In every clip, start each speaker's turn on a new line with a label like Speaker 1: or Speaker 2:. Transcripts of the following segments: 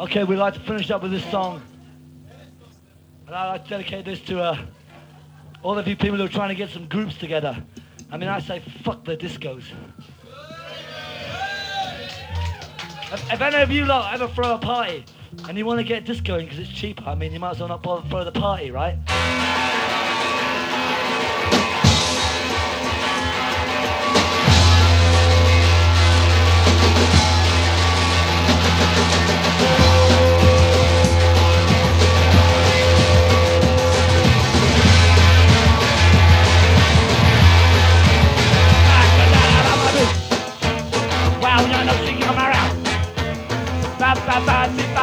Speaker 1: Okay, we'd like to finish up with this song. And I'd like to dedicate this to uh, all of you people who are trying to get some groups together. I mean, I say fuck the discos. If, any of you lot ever throw a party and you want to get disco because it's cheaper, I mean, you might as well not bother throw the party, right?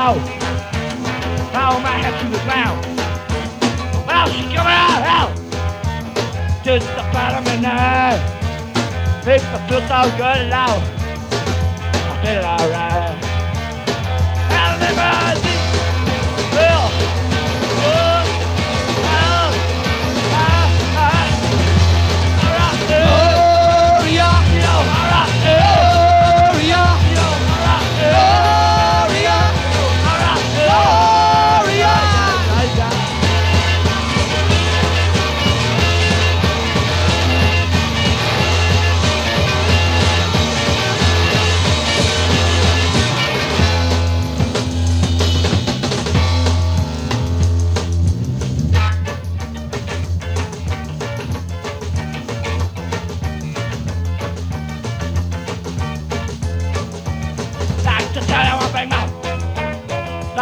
Speaker 1: Bow. Bow my head to the ground. Wow, she come around, how? Just the bottom of night. Makes me feel so good loud. I feel alright.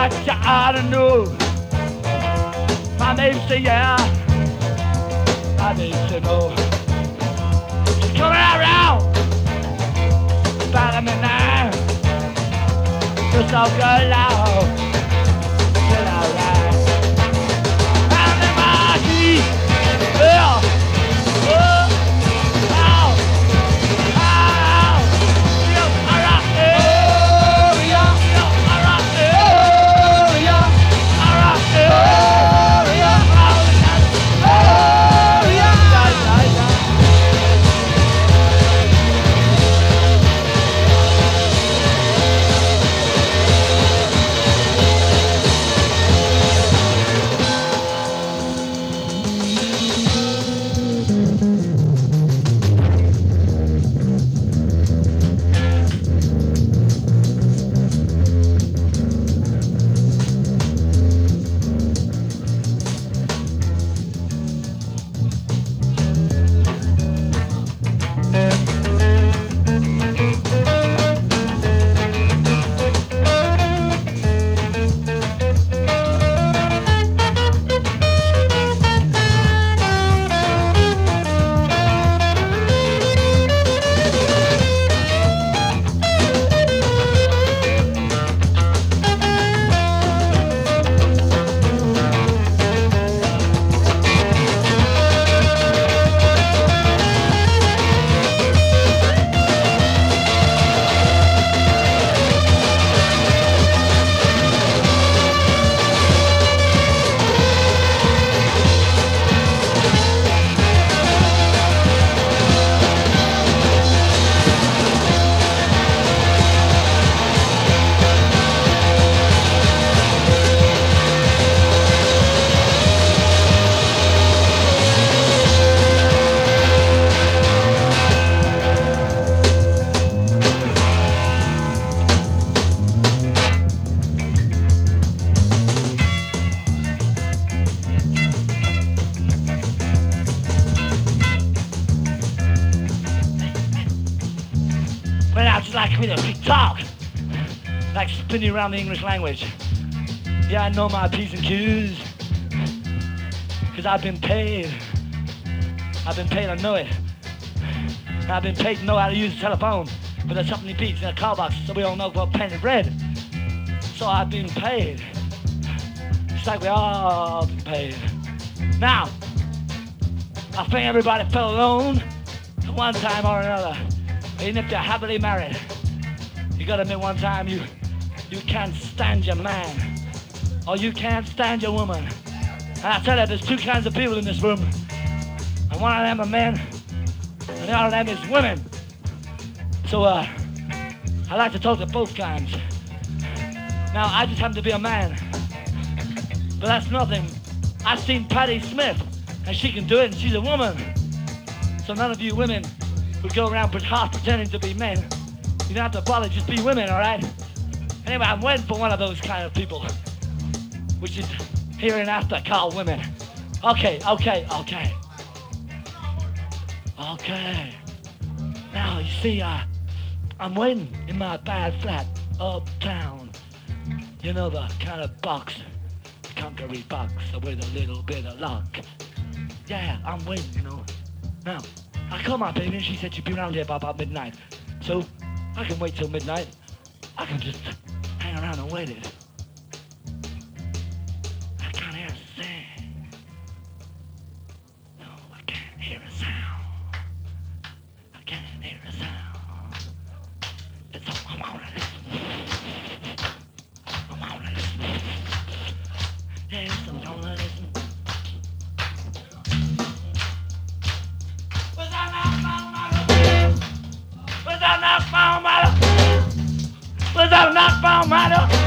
Speaker 1: Like you ought to know. My name say yeah. My name say no. She's coming around. About me now. You're so good loud. To talk. Like spinning around the English language. Yeah, I know my P's and Q's. Cause I've been paid. I've been paid, I know it. I've been paid to know how to use the telephone. But there's something beats in a call box, so we all know what pen and bread. So I've been paid. It's like we all been paid. Now, I think everybody fell alone at one time or another. Even if they're happily married. You gotta admit one time you you can't stand your man. Or you can't stand your woman. And I tell you, there's two kinds of people in this room. And one of them are men, and the other of them is women. So uh I like to talk to both kinds. Now, I just happen to be a man. But that's nothing. I've seen Patti Smith, and she can do it, and she's a woman. So none of you women would go around half pretending to be men. You don't have to bother, just be women, all right? Anyway, I'm waiting for one of those kind of people, which is hereinafter called women. Okay, okay, okay. Okay. Now, you see, uh, I'm waiting in my bad flat uptown. You know the kind of box, the concrete box with a little bit of luck. Yeah, I'm waiting, you know. Now, I called my baby and she said she'd be around here by about midnight. So, I can wait till midnight. I can just hang around and wait it. I can't hear a thing. No, I can't hear a sound. I can't hear a sound. It's all I'm on it. I'm on it. Yes, I'm gonna. don't matter.